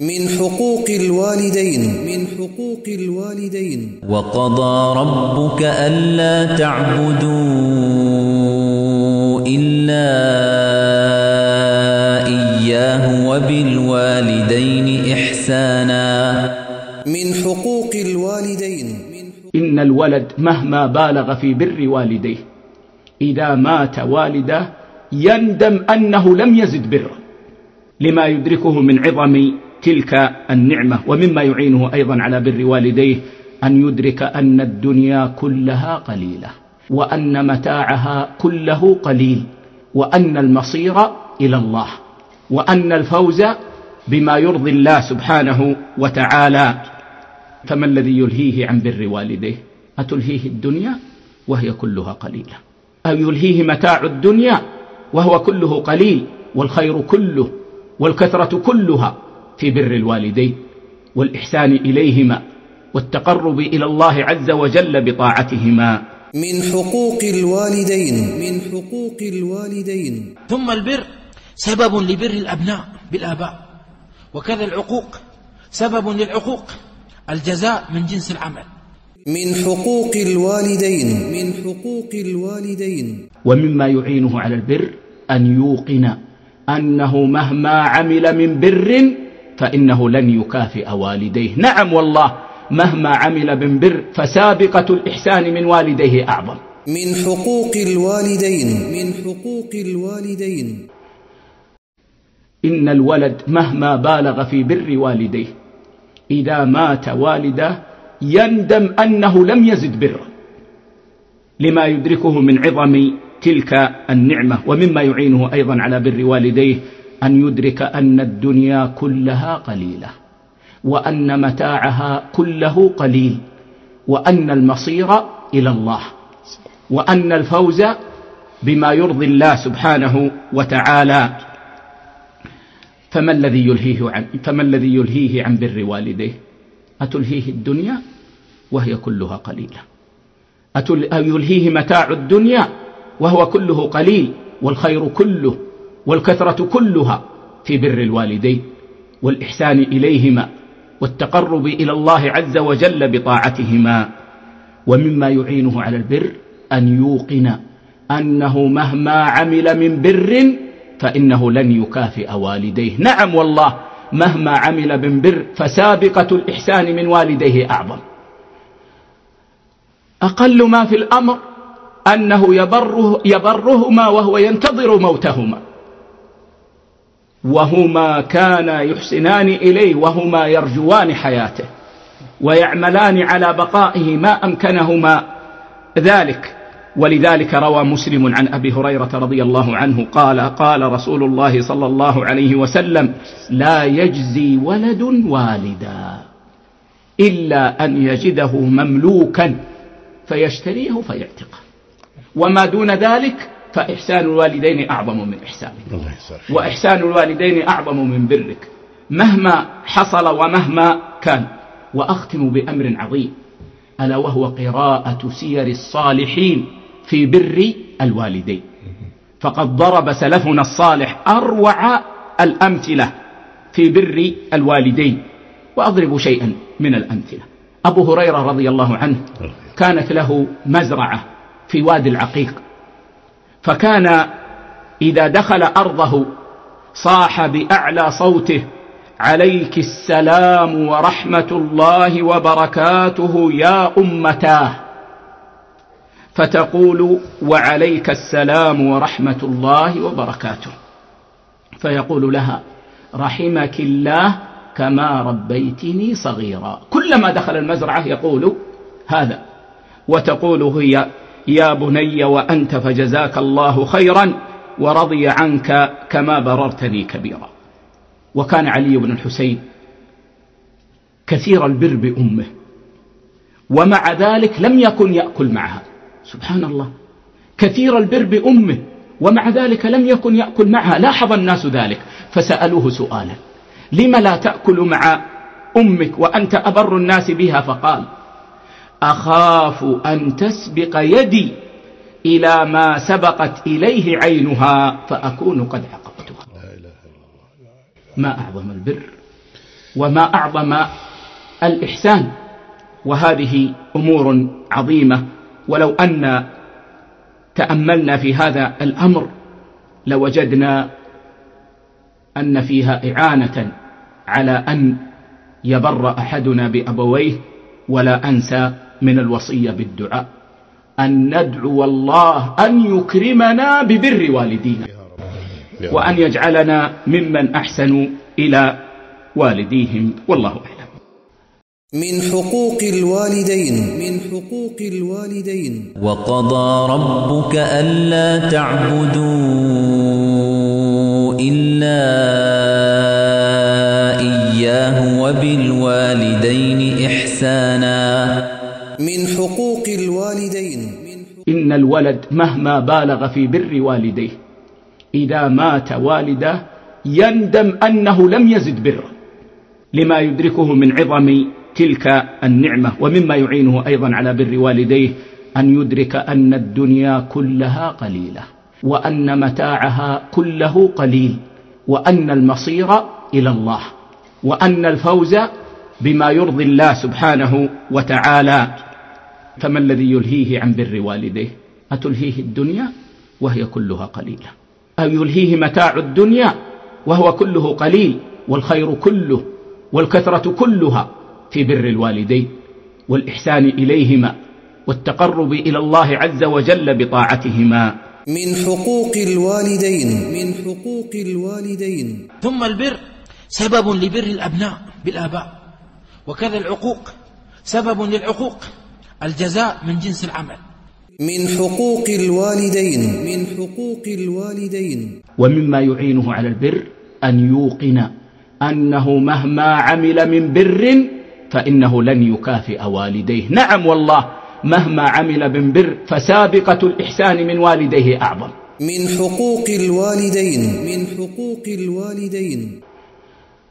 من حقوق الوالدين. من حقوق الوالدين. وقضى ربك ألا تعبدوا إلا إياه وبالوالدين إحسانا. من حقوق الوالدين. إن الولد مهما بالغ في بر والديه إذا مات والده يندم أنه لم يزد بره. لما يدركه من عظم تلك النعمة ومما يعينه أيضا على بر والديه أن يدرك أن الدنيا كلها قليلة وأن متاعها كله قليل وأن المصير إلى الله وأن الفوز بما يرضي الله سبحانه وتعالى. فما الذي يلهيه عن بر والديه؟ أتلهيه الدنيا وهي كلها قليلة؟ أو يلهيه متاع الدنيا وهو كله قليل والخير كله والكثرة كلها في بر الوالدين والإحسان إليهما والتقرب إلى الله عز وجل بطاعتهما. من حقوق الوالدين. من حقوق الوالدين. ثم البر سبب لبر الأبناء بالآباء وكذا العقوق سبب للعقوق الجزاء من جنس العمل. من حقوق الوالدين. من حقوق الوالدين. ومما يعينه على البر أن يوقن أنه مهما عمل من بر فإنه لن يكافئ والديه. نعم والله مهما عمل من بر فسابقة الإحسان من والديه أعظم. من حقوق الوالدين. من حقوق الوالدين. إن الولد مهما بالغ في بر والديه إذا مات والده يندم أنه لم يزد بره. لما يدركه من عظم تلك النعمة ومما يعينه أيضا على بر والديه أن يدرك أن الدنيا كلها قليلة وأن متاعها كله قليل وأن المصير إلى الله وأن الفوز بما يرضي الله سبحانه وتعالى. فما الذي يلهيه عن فما الذي يلهيه عن بر والديه أتلهيه الدنيا وهي كلها قليلة. أو يلهيه متاع الدنيا وهو كله قليل والخير كله. والكثرة كلها في بر الوالدين والإحسان إليهما والتقرب إلى الله عز وجل بطاعتهما ومما يعينه على البر أن يوقن أنه مهما عمل من بر فإنه لن يكافئ والديه. نعم والله مهما عمل من بر فسابقة الإحسان من والديه أعظم. أقل ما في الأمر أنه يبره يبرهما وهو ينتظر موتهما. وهما كانا يحسنان إليه وهما يرجوان حياته ويعملان على بقائه ما أمكنهما ذلك. ولذلك روى مسلم عن أبي هريرة رضي الله عنه قال قال رسول الله صلى الله عليه وسلم لا يجزي ولد والدا إلا أن يجده مملوكا فيشتريه فيعتقه. وما دون ذلك فإحسان الوالدين أعظم من إحسانك. وإحسان الوالدين أعظم من برك. مهما حصل ومهما كان. وأختم بأمر عظيم. ألا وهو قراءة سير الصالحين في بر الوالدين. فقد ضرب سلفنا الصالح أروع الأمثلة في بر الوالدين. وأضرب شيئا من الأمثلة. أبو هريرة رضي الله عنه كانت له مزرعة في وادي العقيق. فكان إذا دخل أرضه صاح بأعلى صوته عليك السلام ورحمة الله وبركاته يا أمتاه. فتقول وعليك السلام ورحمة الله وبركاته. فيقول لها رحمك الله كما ربيتني صغيرا. كلما دخل المزرعة يقول هذا وتقول هي يا بني وأنت فجزاك الله خيرا ورضي عنك كما بررتني كبيرا. وكان علي بن الحسين كثير البر بأمه ومع ذلك لم يكن يأكل معها. سبحان الله كثير البر بأمه ومع ذلك لم يكن يأكل معها. لاحظ الناس ذلك فسألوه سؤالا لم لا تأكل مع أمك وأنت أبر الناس بها؟ فقال أخاف أن تسبق يدي إلى ما سبقت إليه عينها فأكون قد عقبتها. ما أعظم البر وما أعظم الإحسان. وهذه أمور عظيمة. ولو أن تأملنا في هذا الأمر لوجدنا أن فيها إعانة على أن يبر أحدنا بأبويه ولا أنسى من الوصية بالدعاء. أن ندعو الله أن يكرمنا ببر والدينا. وأن يجعلنا ممن أحسنوا إلى والديهم. والله أعلم. من حقوق الوالدين. من حقوق الوالدين. وقضى ربك ألا تعبدوا إلا إياه وبالوالدين. الوالدين إن الولد مهما بالغ في بر والديه إذا مات والده يندم أنه لم يزد بره لما يدركه من عظم تلك النعمة ومما يعينه أيضا على بر والديه أن يدرك أن الدنيا كلها قليلة وأن متاعها كله قليل وأن المصير إلى الله وأن الفوز بما يرضي الله سبحانه وتعالى. فما الذي يلهيه عن بر والديه؟ أتلهيه الدنيا وهي كلها قليلة. أو يلهيه متاع الدنيا وهو كله قليل والخير كله والكثرة كلها في بر الوالدين والإحسان إليهما والتقرب إلى الله عز وجل بطاعتهما. من حقوق الوالدين. من حقوق الوالدين. ثم البر سبب لبر الأبناء بالآباء وكذا العقوق سبب للعقوق. الجزاء من جنس العمل. من حقوق الوالدين. من حقوق الوالدين. ومما يعينه على البر أن يوقن أنه مهما عمل من بر فإنه لن يكافئ والديه. نعم والله مهما عمل من بر فسابقة الإحسان من والديه أعظم. من حقوق الوالدين. من حقوق الوالدين.